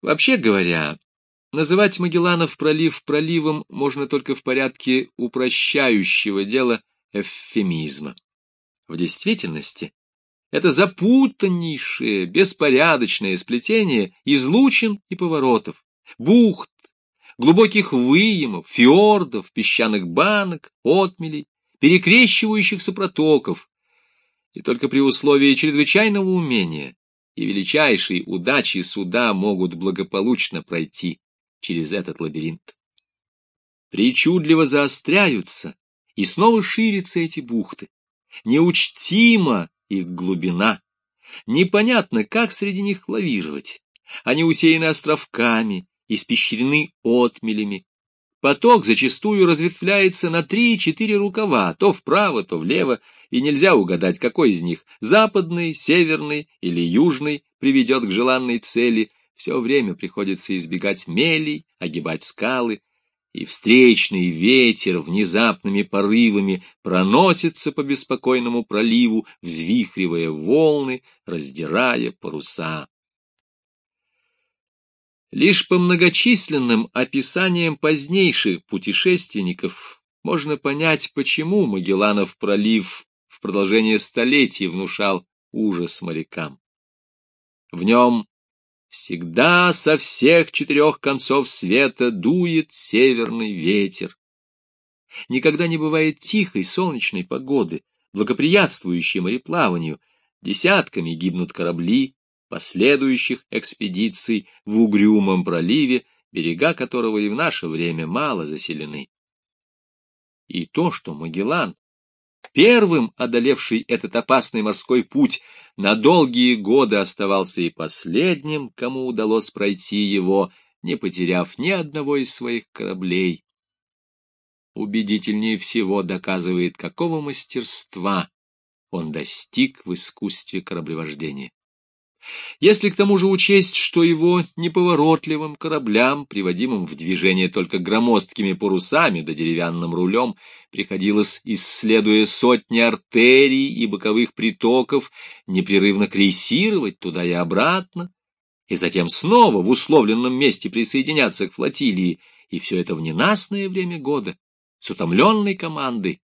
Вообще говоря, называть Магелланов пролив проливом можно только в порядке упрощающего дела эвфемизма. В действительности это запутаннейшее, беспорядочное сплетение излучин и поворотов, бухт, глубоких выемов, фьордов, песчаных банок, отмелей, перекрещивающихся протоков, и только при условии чрезвычайного умения и величайшей удачи суда могут благополучно пройти через этот лабиринт. Причудливо заостряются, и снова ширятся эти бухты. Неучтима их глубина. Непонятно, как среди них лавировать. Они усеяны островками, испещрены отмелями. Поток зачастую разветвляется на три-четыре рукава, то вправо, то влево, и нельзя угадать, какой из них, западный, северный или южный, приведет к желанной цели. Все время приходится избегать мелей, огибать скалы, и встречный ветер внезапными порывами проносится по беспокойному проливу, взвихривая волны, раздирая паруса. Лишь по многочисленным описаниям позднейших путешественников можно понять, почему Магелланов пролив в продолжение столетий внушал ужас морякам. В нем всегда со всех четырех концов света дует северный ветер. Никогда не бывает тихой солнечной погоды, благоприятствующей мореплаванию. Десятками гибнут корабли, последующих экспедиций в угрюмом проливе, берега которого и в наше время мало заселены. И то, что Магеллан, первым одолевший этот опасный морской путь, на долгие годы оставался и последним, кому удалось пройти его, не потеряв ни одного из своих кораблей. Убедительнее всего доказывает, какого мастерства он достиг в искусстве кораблевождения. Если к тому же учесть, что его неповоротливым кораблям, приводимым в движение только громоздкими парусами да деревянным рулем, приходилось, исследуя сотни артерий и боковых притоков, непрерывно крейсировать туда и обратно, и затем снова в условленном месте присоединяться к флотилии, и все это в ненастное время года, с утомленной командой,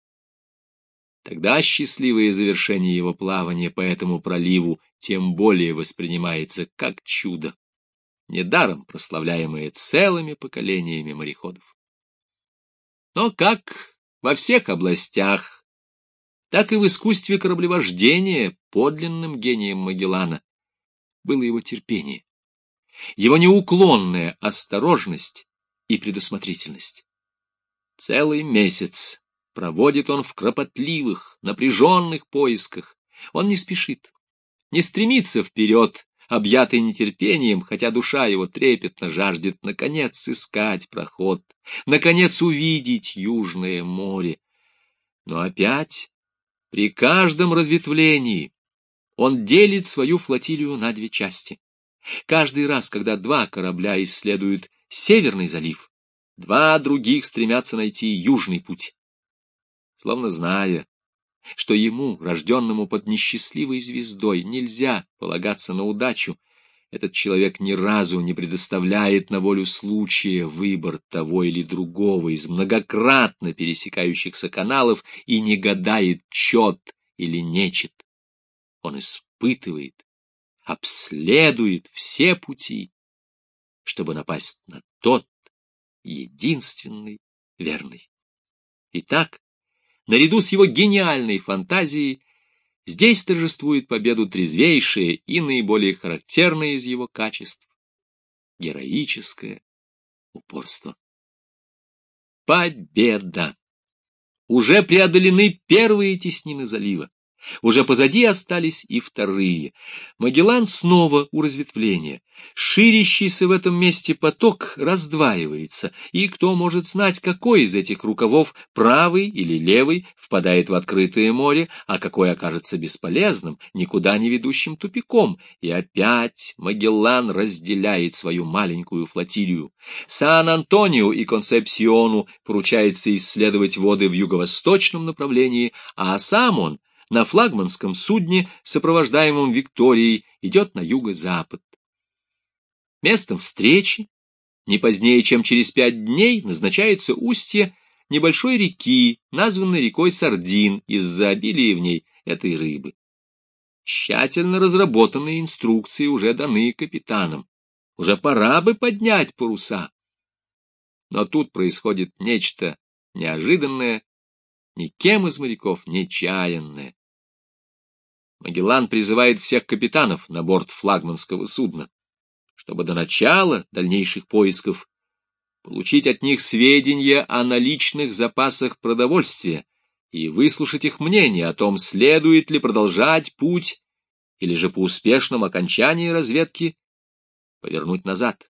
Тогда счастливое завершение его плавания по этому проливу тем более воспринимается как чудо, недаром прославляемое целыми поколениями мореходов. Но как во всех областях, так и в искусстве кораблевождения подлинным гением Магеллана было его терпение, его неуклонная осторожность и предусмотрительность. Целый месяц Проводит он в кропотливых, напряженных поисках. Он не спешит, не стремится вперед, объятый нетерпением, хотя душа его трепетно жаждет, наконец, искать проход, наконец, увидеть Южное море. Но опять, при каждом разветвлении, он делит свою флотилию на две части. Каждый раз, когда два корабля исследуют Северный залив, два других стремятся найти Южный путь словно зная, что ему, рожденному под несчастливой звездой, нельзя полагаться на удачу, этот человек ни разу не предоставляет на волю случая выбор того или другого из многократно пересекающихся каналов и не гадает, чет или нечет. Он испытывает, обследует все пути, чтобы напасть на тот единственный верный. Итак, наряду с его гениальной фантазией, здесь торжествует победу трезвейшее и наиболее характерное из его качеств — героическое упорство. Победа! Уже преодолены первые теснины залива. Уже позади остались и вторые. Магеллан снова у разветвления. Ширящийся в этом месте поток раздваивается, и кто может знать, какой из этих рукавов, правый или левый, впадает в открытое море, а какой окажется бесполезным, никуда не ведущим тупиком. И опять Магеллан разделяет свою маленькую флотилию. Сан-Антонио и Концепсиону поручается исследовать воды в юго-восточном направлении, а сам он — на флагманском судне, сопровождаемом Викторией, идет на юго-запад. Местом встречи не позднее, чем через пять дней, назначается устье небольшой реки, названной рекой Сардин из-за обилия в ней этой рыбы. Тщательно разработанные инструкции уже даны капитанам. Уже пора бы поднять паруса. Но тут происходит нечто неожиданное, никем из моряков нечаянное. Магеллан призывает всех капитанов на борт флагманского судна, чтобы до начала дальнейших поисков получить от них сведения о наличных запасах продовольствия и выслушать их мнение о том, следует ли продолжать путь или же по успешном окончании разведки повернуть назад.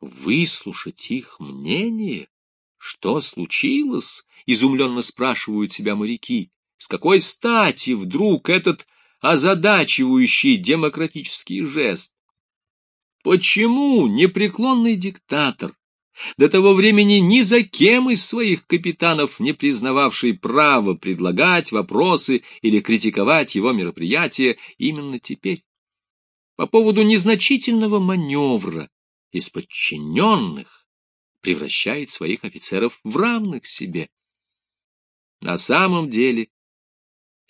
Выслушать их мнение? Что случилось? Изумленно спрашивают себя моряки. С какой стати вдруг этот озадачивающий демократический жест? Почему непреклонный диктатор до того времени ни за кем из своих капитанов не признававший право предлагать вопросы или критиковать его мероприятия именно теперь. По поводу незначительного маневра из подчиненных превращает своих офицеров в равных себе. На самом деле,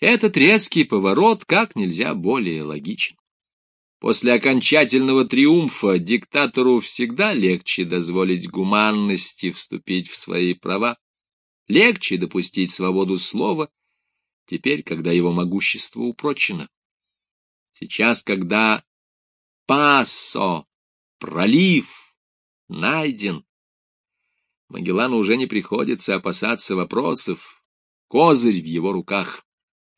этот резкий поворот как нельзя более логичен. После окончательного триумфа диктатору всегда легче дозволить гуманности вступить в свои права, легче допустить свободу слова, теперь, когда его могущество упрочено. Сейчас, когда Пассо, пролив, найден, Магеллану уже не приходится опасаться вопросов, козырь в его руках.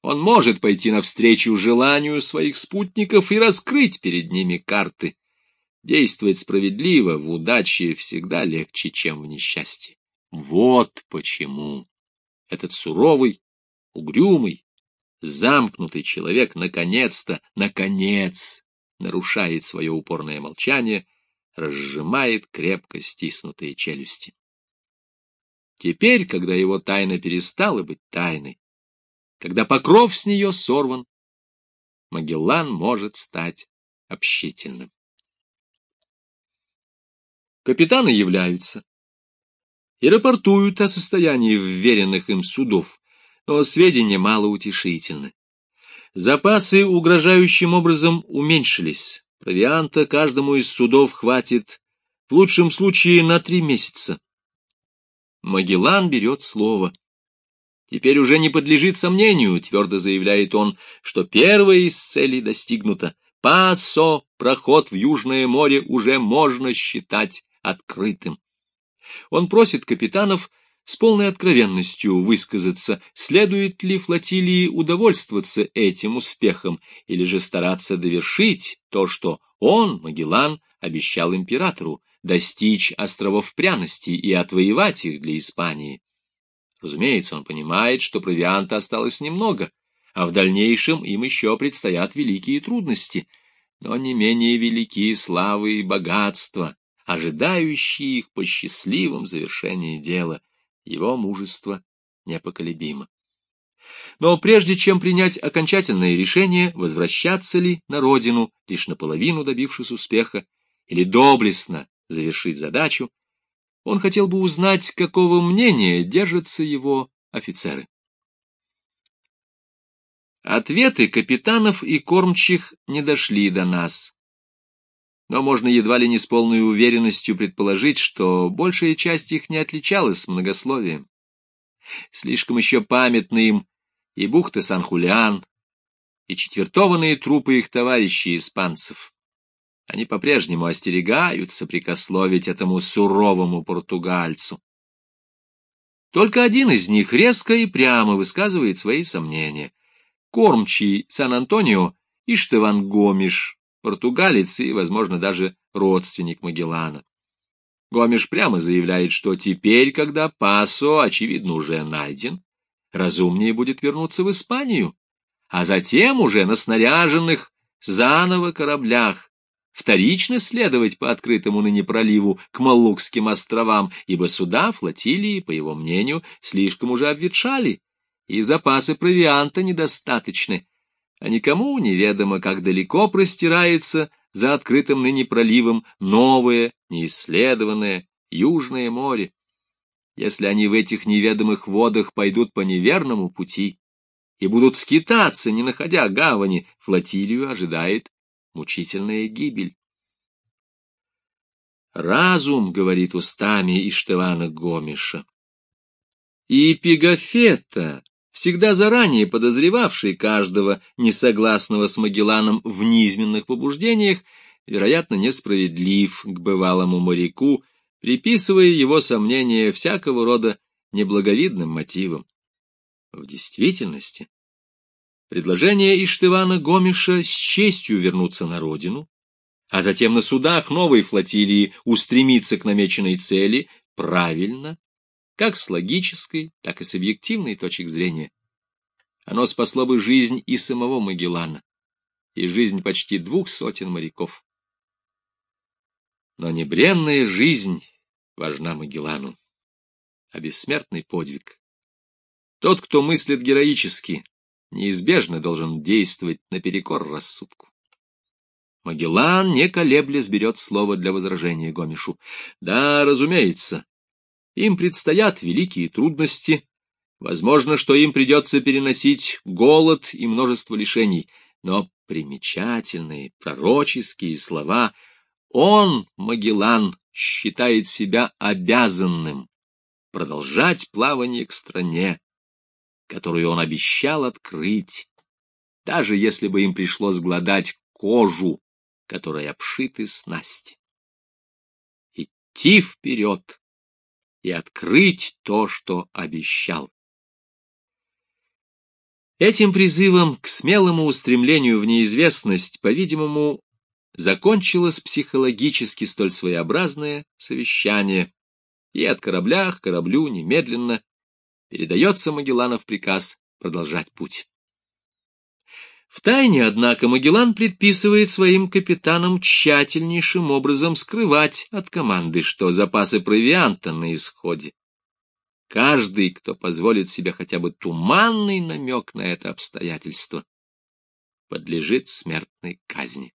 Он может пойти навстречу желанию своих спутников и раскрыть перед ними карты. Действовать справедливо в удаче всегда легче, чем в несчастье. Вот почему этот суровый, угрюмый, замкнутый человек наконец-то, наконец, нарушает свое упорное молчание, разжимает крепко стиснутые челюсти. Теперь, когда его тайна перестала быть тайной, когда покров с нее сорван, Магеллан может стать общительным. Капитаны являются и рапортуют о состоянии вверенных им судов, но сведения малоутешительны. Запасы угрожающим образом уменьшились, провианта каждому из судов хватит в лучшем случае на три месяца. Магеллан берет слово — Теперь уже не подлежит сомнению, твердо заявляет он, что первая из целей достигнута. Пасо, проход в Южное море уже можно считать открытым. Он просит капитанов с полной откровенностью высказаться, следует ли флотилии удовольствоваться этим успехом или же стараться довершить то, что он, Магеллан, обещал императору, достичь островов пряности и отвоевать их для Испании. Разумеется, он понимает, что провианта осталось немного, а в дальнейшем им еще предстоят великие трудности, но не менее великие славы и богатства, ожидающие их по счастливом завершении дела. Его мужество непоколебимо. Но прежде чем принять окончательное решение, возвращаться ли на родину, лишь наполовину добившись успеха, или доблестно завершить задачу, он хотел бы узнать, какого мнения держатся его офицеры. Ответы капитанов и кормчих не дошли до нас. Но можно едва ли не с полной уверенностью предположить, что большая часть их не отличалась многословием. Слишком еще памятны им и бухты Сан-Хулиан, и четвертованные трупы их товарищей испанцев. Они по-прежнему остерегаются прикословить этому суровому португальцу. Только один из них резко и прямо высказывает свои сомнения. Кормчий Сан-Антонио Иштеван Гомиш, португалец и, возможно, даже родственник Магеллана. Гомиш прямо заявляет, что теперь, когда Пасо, очевидно, уже найден, разумнее будет вернуться в Испанию, а затем уже на снаряженных заново кораблях вторично следовать по открытому ныне проливу к Малукским островам, ибо суда флотилии, по его мнению, слишком уже обветшали, и запасы провианта недостаточны, а никому неведомо, как далеко простирается за открытым ныне проливом новое, неисследованное Южное море. Если они в этих неведомых водах пойдут по неверному пути и будут скитаться, не находя гавани, флотилию ожидает мучительная гибель. Разум, говорит устами Иштевана Гомиша. И Пигафета, всегда заранее подозревавший каждого несогласного с Магелланом в низменных побуждениях, вероятно, несправедлив к бывалому моряку, приписывая его сомнения всякого рода неблаговидным мотивам. В действительности, предложение Иштывана Гомиша с честью вернуться на родину, а затем на судах новой флотилии устремиться к намеченной цели, правильно, как с логической, так и с объективной точек зрения. Оно спасло бы жизнь и самого Магеллана, и жизнь почти двух сотен моряков. Но небренная жизнь важна Магеллану, а бессмертный подвиг. Тот, кто мыслит героически, неизбежно должен действовать наперекор рассудку. Магеллан, не колеблясь, берет слово для возражения Гомишу. Да, разумеется, им предстоят великие трудности. Возможно, что им придется переносить голод и множество лишений, но примечательные пророческие слова он, Магеллан, считает себя обязанным продолжать плавание к стране, которую он обещал открыть, даже если бы им пришлось гладать кожу, которой обшиты снасти. Идти вперед и открыть то, что обещал. Этим призывом к смелому устремлению в неизвестность, по-видимому, закончилось психологически столь своеобразное совещание, и от корабля к кораблю немедленно передается Магелланов приказ продолжать путь. Втайне, однако, Магеллан предписывает своим капитанам тщательнейшим образом скрывать от команды, что запасы провианта на исходе. Каждый, кто позволит себе хотя бы туманный намек на это обстоятельство, подлежит смертной казни.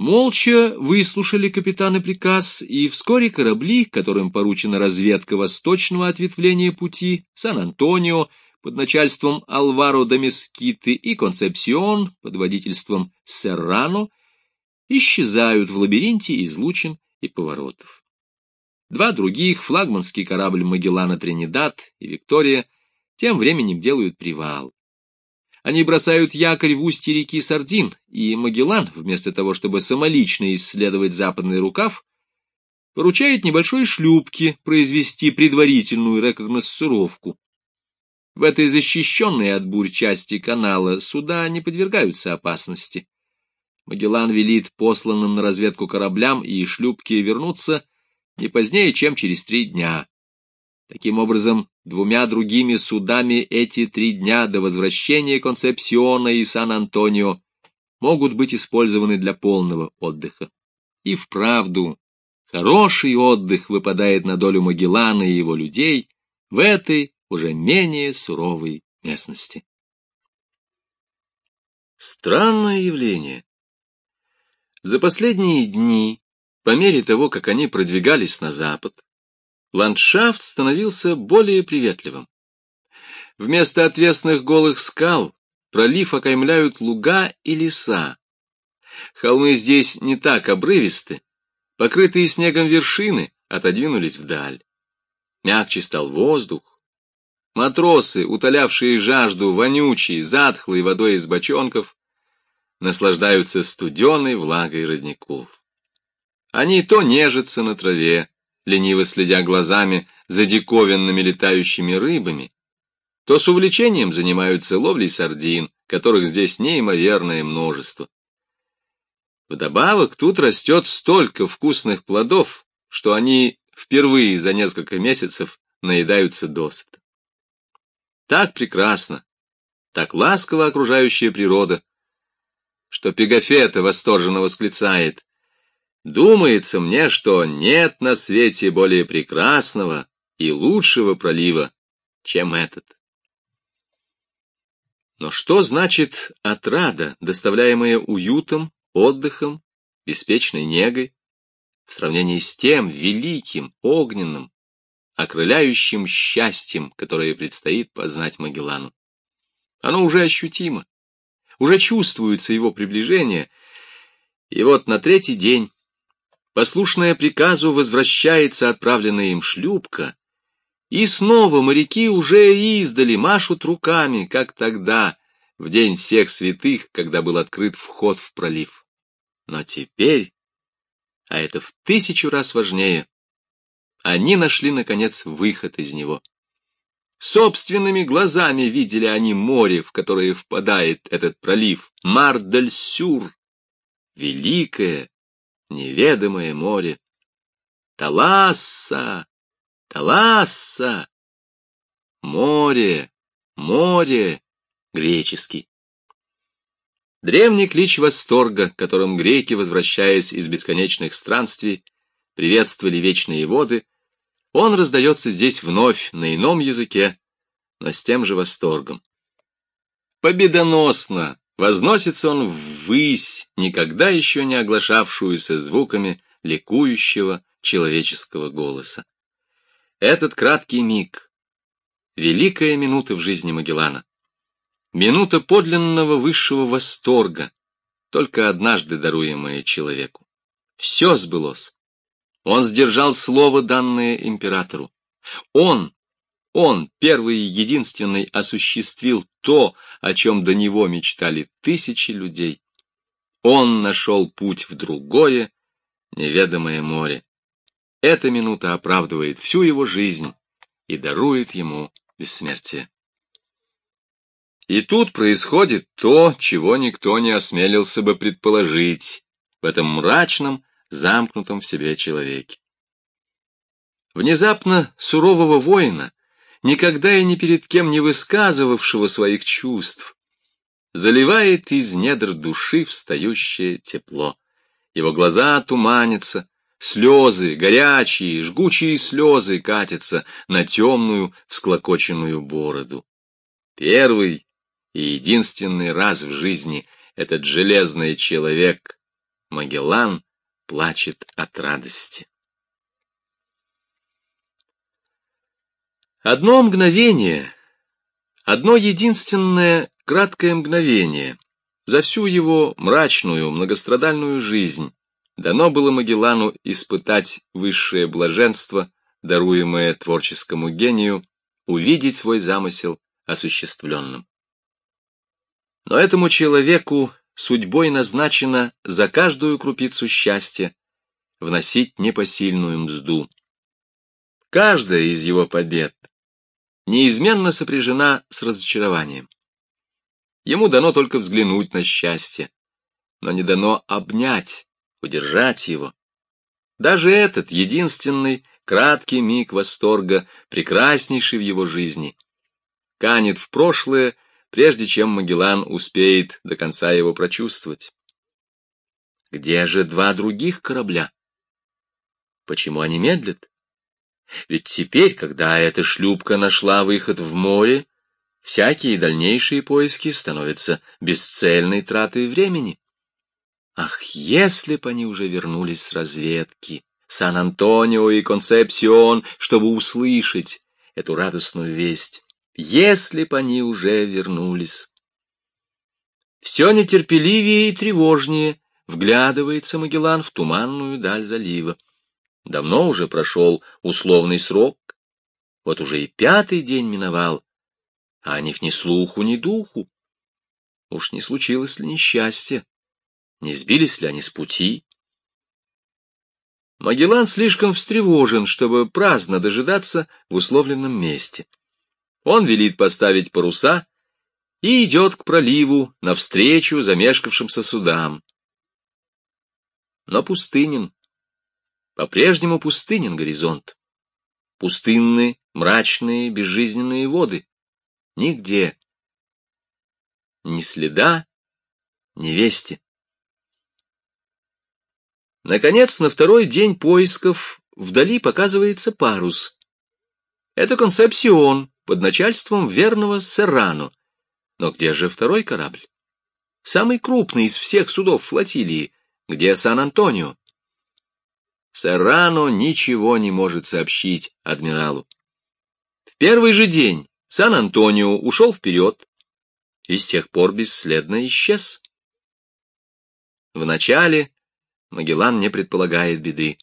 Молча выслушали капитаны приказ, и вскоре корабли, которым поручена разведка восточного ответвления пути, Сан-Антонио, под начальством Алваро Домескиты и Концепсион под водительством Серрано исчезают в лабиринте излучин и поворотов. Два других, флагманский корабль Магеллана Тринидад и Виктория, тем временем делают привал. Они бросают якорь в устье реки Сардин, и Магеллан, вместо того, чтобы самолично исследовать западный рукав, поручает небольшой шлюпке произвести предварительную рекогносцировку. В этой защищенной от бурь части канала суда не подвергаются опасности. Магеллан велит посланным на разведку кораблям и шлюпке вернуться не позднее, чем через три дня. Таким образом, двумя другими судами эти три дня до возвращения Концепсиона и Сан-Антонио могут быть использованы для полного отдыха. И вправду, хороший отдых выпадает на долю Магеллана и его людей в этой уже менее суровой местности. Странное явление. За последние дни, по мере того, как они продвигались на запад, ландшафт становился более приветливым. Вместо отвесных голых скал пролив окаймляют луга и леса. Холмы здесь не так обрывисты, покрытые снегом вершины отодвинулись вдаль. Мягче стал воздух, Матросы, утолявшие жажду вонючей, затхлой водой из бочонков, наслаждаются студеной влагой родников. Они то нежатся на траве, лениво следя глазами за диковинными летающими рыбами, то с увлечением занимаются ловлей сардин, которых здесь неимоверное множество. Вдобавок тут растет столько вкусных плодов, что они впервые за несколько месяцев наедаются досыта. Так прекрасно, так ласково окружающая природа, что Пегафета восторженно восклицает «Думается мне, что нет на свете более прекрасного и лучшего пролива, чем этот». Но что значит отрада, доставляемая уютом, отдыхом, беспечной негой, в сравнении с тем великим, огненным, окрыляющим счастьем, которое предстоит познать Магеллану? Оно уже ощутимо, уже чувствуется его приближение, и вот на третий день, послушная приказу, возвращается отправленная им шлюпка, и снова моряки уже издали машут руками, как тогда, в день всех святых, когда был открыт вход в пролив. Но теперь, а это в тысячу раз важнее, они нашли, наконец, выход из него. Собственными глазами видели они море, в которое впадает этот пролив, Мар-дель-Сюр, великое, неведомое море. Таласса! Таласса! Море, море, греческий. Древний клич восторга, которым греки, возвращаясь из бесконечных странствий, приветствовали вечные воды, он раздается здесь вновь на ином языке, но с тем же восторгом. Победоносно возносится он ввысь, никогда еще не оглашавшуюся звуками ликующего человеческого голоса. Этот краткий миг — великая минута в жизни Магеллана. Минута подлинного высшего восторга, только однажды даруемая человеку. Все сбылось. Он сдержал слово, данное императору. Он, он, первый и единственный, осуществил то, о чем до него мечтали тысячи людей. Он нашел путь в другое, неведомое море. Эта минута оправдывает всю его жизнь и дарует ему бессмертие. И тут происходит то, чего никто не осмелился бы предположить в этом мрачном, замкнутом в себе человеке. Внезапно сурового воина, никогда и ни перед кем не высказывавшего своих чувств, заливает из недр души встающее тепло. Его глаза туманятся, Слезы, горячие, жгучие слезы катятся на темную, всклокоченную бороду. Первый и единственный раз в жизни этот железный человек, Магеллан, плачет от радости. Одно мгновение, одно единственное краткое мгновение за всю его мрачную, многострадальную жизнь дано было Магеллану испытать высшее блаженство, даруемое творческому гению, увидеть свой замысел осуществленным. Но этому человеку судьбой назначено за каждую крупицу счастья вносить непосильную мзду. Каждая из его побед неизменно сопряжена с разочарованием. Ему дано только взглянуть на счастье, но не дано обнять, удержать его. Даже этот единственный краткий миг восторга, прекраснейший в его жизни, канет в прошлое, прежде чем Магеллан успеет до конца его прочувствовать. Где же два других корабля? Почему они медлят? Ведь теперь, когда эта шлюпка нашла выход в море, всякие дальнейшие поиски становятся бесцельной тратой времени. Ах, если б они уже вернулись с разведки, Сан-Антонио и Концепсион, чтобы услышать эту радостную весть. Если б они уже вернулись. Все нетерпеливее и тревожнее вглядывается Магеллан в туманную даль залива. Давно уже прошел условный срок, вот уже и пятый день миновал, а о них ни слуху, ни духу. Уж не случилось ли несчастье? Не сбились ли они с пути? Магеллан слишком встревожен, чтобы праздно дожидаться в условленном месте. Он велит поставить паруса и идет к проливу навстречу замешкавшимся судам. Но пустынен, по-прежнему пустынен горизонт. Пустынные, мрачные, безжизненные воды. Нигде. Ни следа, ни вести. Наконец, на второй день поисков вдали показывается парус. Это концепсион под начальством верного Серрано. Но где же второй корабль? Самый крупный из всех судов флотилии. Где Сан-Антонио? Сарано ничего не может сообщить адмиралу. В первый же день Сан-Антонио ушел вперед и с тех пор бесследно исчез. Вначале Магеллан не предполагает беды.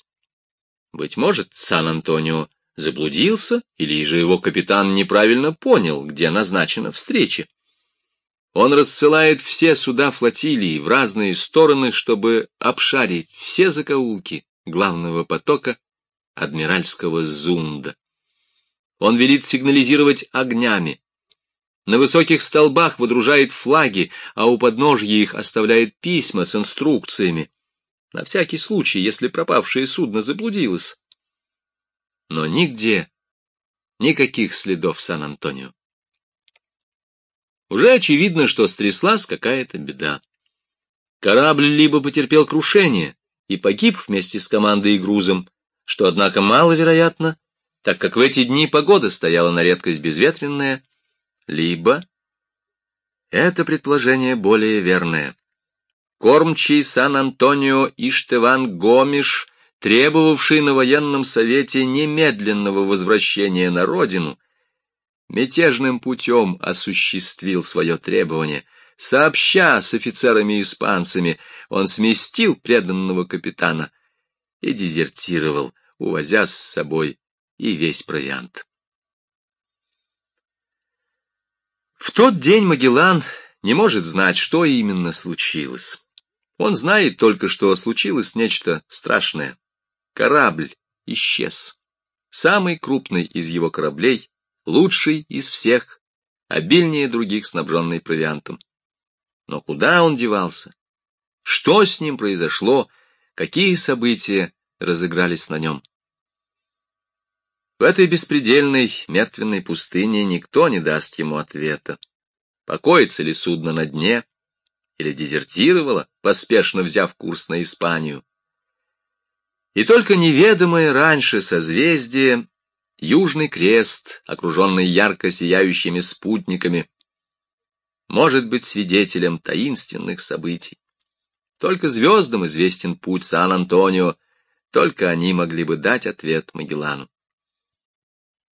Быть может, Сан-Антонио заблудился, или же его капитан неправильно понял, где назначена встреча. Он рассылает все суда флотилии в разные стороны, чтобы обшарить все закоулки главного потока адмиральского зунда. Он велит сигнализировать огнями. На высоких столбах выдружает флаги, а у подножья их оставляет письма с инструкциями. На всякий случай, если пропавшее судно заблудилось. Но нигде никаких следов Сан-Антонио. Уже очевидно, что стряслась какая-то беда. Корабль либо потерпел крушение и погиб вместе с командой и грузом, что, однако, маловероятно, так как в эти дни погода стояла на редкость безветренная, либо это предположение более верное. Кормчий Сан-Антонио Иштеван Гомиш, требовавший на военном совете немедленного возвращения на родину, мятежным путем осуществил свое требование. Сообща с офицерами-испанцами, он сместил преданного капитана и дезертировал, увозя с собой и весь провиант. В тот день Магеллан не может знать, что именно случилось. Он знает только, что случилось нечто страшное. Корабль исчез. Самый крупный из его кораблей, лучший из всех, обильнее других снабженный провиантом. Но куда он девался? Что с ним произошло? Какие события разыгрались на нем? В этой беспредельной мертвенной пустыне никто не даст ему ответа. Покоится ли судно на дне или дезертировало, поспешно взяв курс на Испанию? И только неведомое раньше созвездие, Южный крест, окруженный ярко сияющими спутниками, может быть свидетелем таинственных событий. Только звездам известен путь Сан-Антонио, только они могли бы дать ответ Магеллану.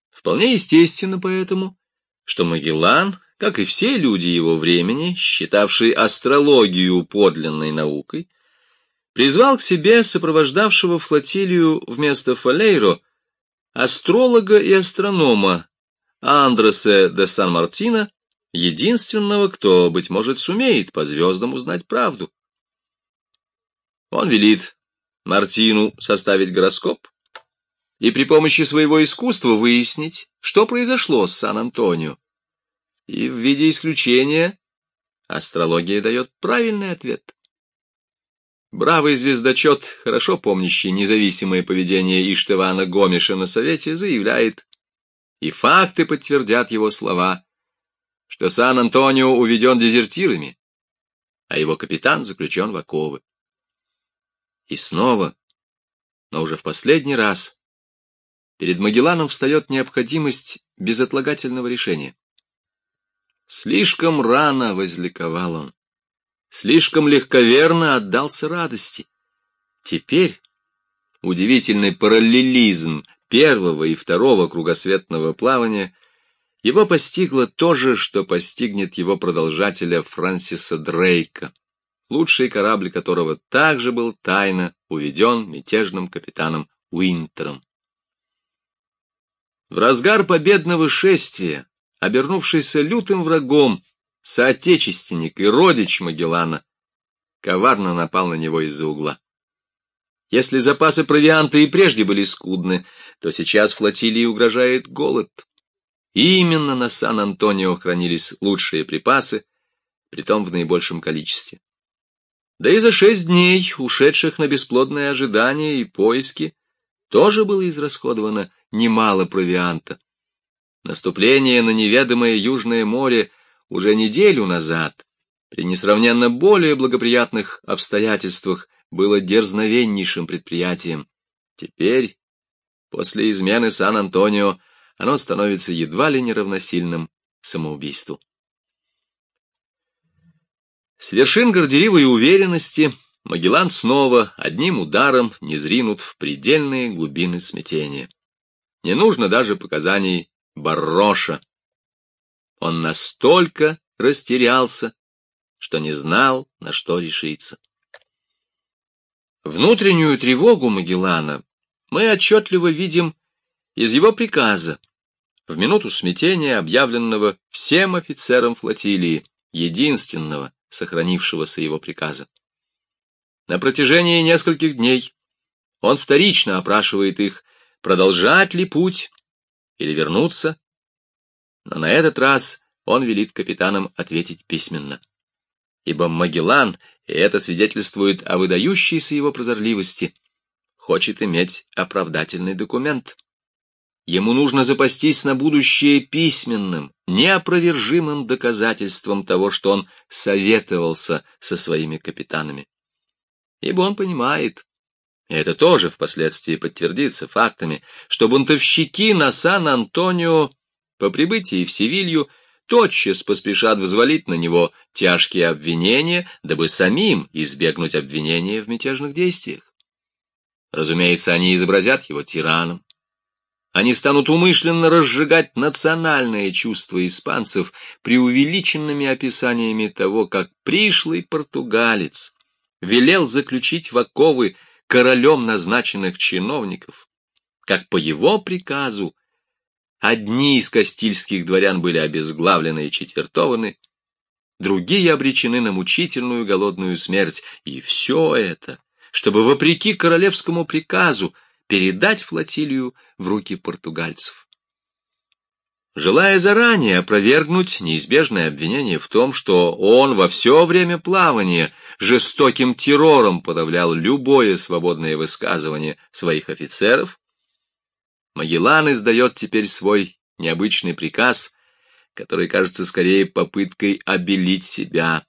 Вполне естественно поэтому, что Магеллан, как и все люди его времени, считавшие астрологию подлинной наукой, призвал к себе сопровождавшего флотилию вместо Фалейро астролога и астронома Андреса де Сан-Мартино, единственного, кто, быть может, сумеет по звездам узнать правду. Он велит Мартину составить гороскоп, и при помощи своего искусства выяснить, что произошло с Сан-Антонио. И в виде исключения астрология дает правильный ответ. Бравый звездочет, хорошо помнящий независимое поведение Иштевана Гомеша на Совете, заявляет, и факты подтвердят его слова, что Сан-Антонио уведен дезертирами, а его капитан заключен в оковы. И снова, но уже в последний раз, перед Магелланом встает необходимость безотлагательного решения. Слишком рано возликовал он, слишком легковерно отдался радости. Теперь удивительный параллелизм первого и второго кругосветного плавания его постигло то же, что постигнет его продолжателя Франсиса Дрейка, лучший корабль которого также был тайно уведен мятежным капитаном Уинтером. В разгар победного шествия, обернувшийся лютым врагом, соотечественник и родич Магеллана, коварно напал на него из-за угла. Если запасы провианта и прежде были скудны, то сейчас флотилии угрожает голод. Именно на Сан-Антонио хранились лучшие припасы, притом в наибольшем количестве. Да и за шесть дней, ушедших на бесплодное ожидание и поиски, тоже было израсходовано немало провианта. Наступление на неведомое Южное море уже неделю назад, при несравненно более благоприятных обстоятельствах, было дерзновеннейшим предприятием. Теперь, после измены Сан-Антонио, оно становится едва ли неравносильным самоубийству. С вершин горделивой уверенности Магеллан снова одним ударом не зринут в предельные глубины смятения. Не нужно даже показаний Барроша. Он настолько растерялся, что не знал, на что решиться. Внутреннюю тревогу Магеллана мы отчетливо видим из его приказа, в минуту смятения, объявленного всем офицерам флотилии, единственного, сохранившегося его приказа. На протяжении нескольких дней он вторично опрашивает их, продолжать ли путь или вернуться, но на этот раз он велит капитанам ответить письменно. Ибо Магеллан, и это свидетельствует о выдающейся его прозорливости, хочет иметь оправдательный документ. Ему нужно запастись на будущее письменным, неопровержимым доказательством того, что он советовался со своими капитанами. Ибо он понимает, и это тоже впоследствии подтвердится фактами, что бунтовщики на Сан-Антонио по прибытии в Севилью тотчас поспешат взвалить на него тяжкие обвинения, дабы самим избегнуть обвинения в мятежных действиях. Разумеется, они изобразят его тираном, они станут умышленно разжигать национальные чувства испанцев преувеличенными описаниями того, как пришлый португалец велел заключить в оковы королем назначенных чиновников, как по его приказу одни из кастильских дворян были обезглавлены и четвертованы, другие обречены на мучительную голодную смерть, и все это, чтобы, вопреки королевскому приказу, передать флотилию в руки португальцев. Желая заранее опровергнуть неизбежное обвинение в том, что он во все время плавания жестоким террором подавлял любое свободное высказывание своих офицеров, Магеллан издает теперь свой необычный приказ, который кажется скорее попыткой обелить себя,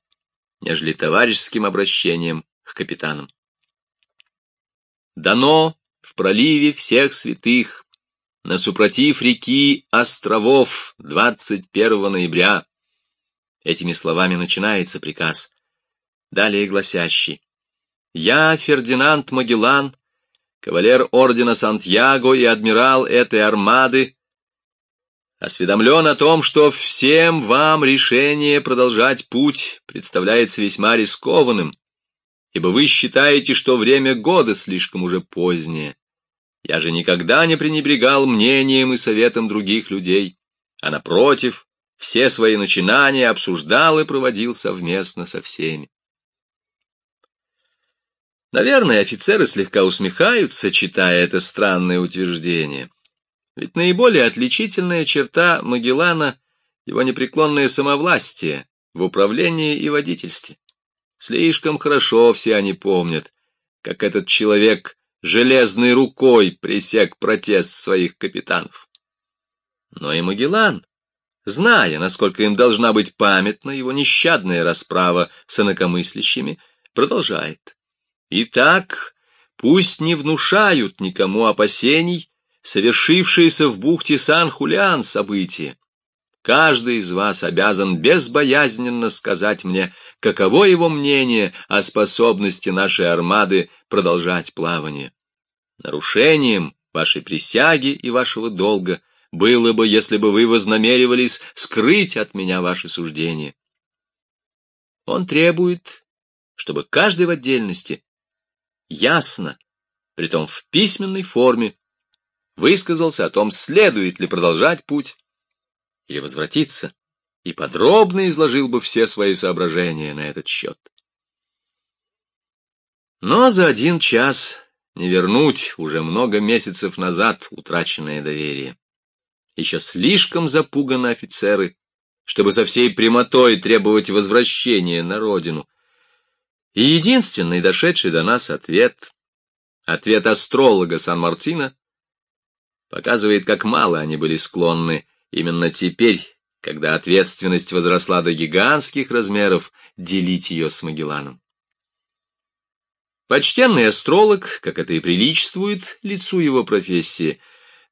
нежели товарищеским обращением к капитанам. Дано в проливе всех святых, на супротив реки островов 21 ноября. Этими словами начинается приказ. Далее гласящий. Я, Фердинанд Магеллан, кавалер ордена Сантьяго и адмирал этой армады, осведомлен о том, что всем вам решение продолжать путь представляется весьма рискованным, ибо вы считаете, что время года слишком уже позднее. Я же никогда не пренебрегал мнением и советом других людей, а, напротив, все свои начинания обсуждал и проводил совместно со всеми. Наверное, офицеры слегка усмехаются, читая это странное утверждение. Ведь наиболее отличительная черта Магеллана — его непреклонное самовластие в управлении и водительстве. Слишком хорошо все они помнят, как этот человек железной рукой пресек протест своих капитанов. Но и Магеллан, зная, насколько им должна быть памятна его нещадная расправа с инакомыслящими, продолжает. Итак, пусть не внушают никому опасений совершившиеся в бухте Сан-Хулиан события, Каждый из вас обязан безбоязненно сказать мне, каково его мнение о способности нашей армады продолжать плавание. Нарушением вашей присяги и вашего долга было бы, если бы вы вознамеривались скрыть от меня ваши суждения. Он требует, чтобы каждый в отдельности ясно, притом в письменной форме, высказался о том, следует ли продолжать путь или возвратиться, и подробно изложил бы все свои соображения на этот счет. Но за один час не вернуть уже много месяцев назад утраченное доверие. Еще слишком запуганы офицеры, чтобы со всей прямотой требовать возвращения на родину. И единственный дошедший до нас ответ, ответ астролога Сан-Мартина, показывает, как мало они были склонны Именно теперь, когда ответственность возросла до гигантских размеров, делить ее с Магелланом. Почтенный астролог, как это и приличествует лицу его профессии,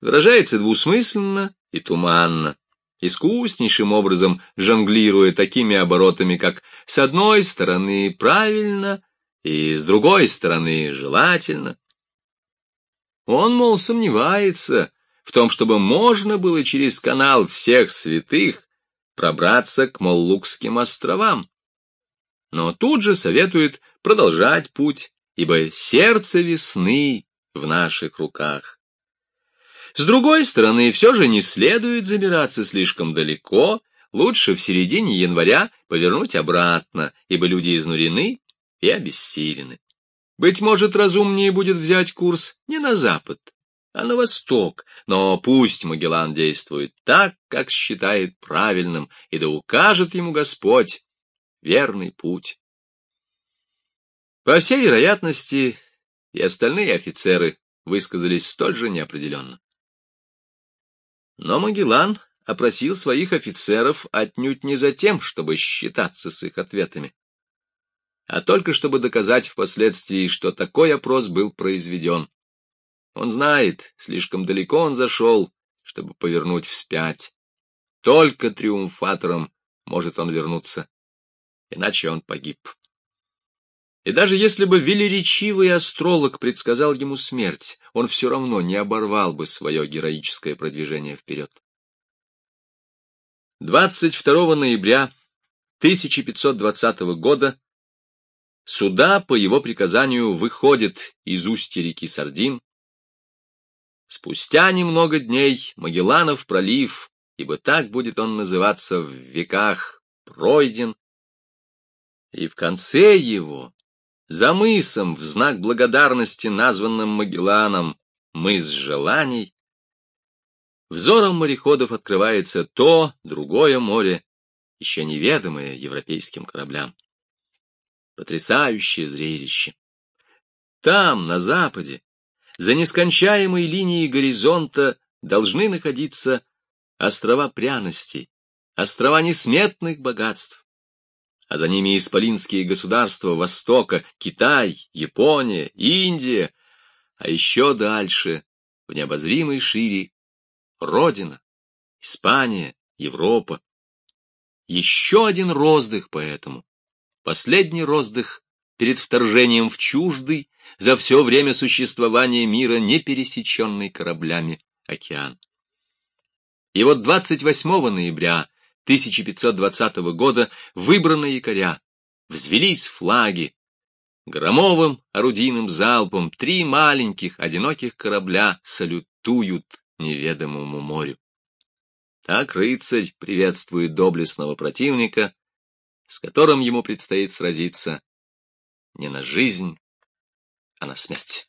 выражается двусмысленно и туманно. искуснейшим образом жонглируя такими оборотами, как с одной стороны правильно и с другой стороны желательно. Он, мол, сомневается в том, чтобы можно было через канал всех святых пробраться к Моллукским островам. Но тут же советует продолжать путь, ибо сердце весны в наших руках. С другой стороны, все же не следует забираться слишком далеко, лучше в середине января повернуть обратно, ибо люди изнурены и обессилены. Быть может, разумнее будет взять курс не на запад, а на восток, но пусть Магеллан действует так, как считает правильным, и да укажет ему Господь верный путь. По всей вероятности, и остальные офицеры высказались столь же неопределенно. Но Магеллан опросил своих офицеров отнюдь не за тем, чтобы считаться с их ответами, а только чтобы доказать впоследствии, что такой опрос был произведен. Он знает, слишком далеко он зашел, чтобы повернуть вспять. Только триумфатором может он вернуться, иначе он погиб. И даже если бы велеречивый астролог предсказал ему смерть, он все равно не оборвал бы свое героическое продвижение вперед. 22 ноября 1520 года суда по его приказанию выходят из устья реки Сардин. Спустя немного дней Магелланов пролив, ибо так будет он называться в веках, пройден, и в конце его за мысом, в знак благодарности, названным Магелланом «Мыс желаний», взором мореходов открывается то, другое море, еще неведомое европейским кораблям. Потрясающее зрелище! Там, на западе, за нескончаемой линией горизонта должны находиться острова пряностей, острова несметных богатств а за ними исполинские государства Востока, Китай, Япония, Индия, а еще дальше, в необозримой шире, Родина, Испания, Европа. Еще один роздых поэтому, последний роздых перед вторжением в чуждый, за все время существования мира, не пересеченный кораблями океан. И вот 28 ноября 1520 года выбраны якоря, взвелись флаги. Громовым орудийным залпом три маленьких одиноких корабля салютуют неведомому морю. Так рыцарь приветствует доблестного противника, с которым ему предстоит сразиться не на жизнь, а на смерть.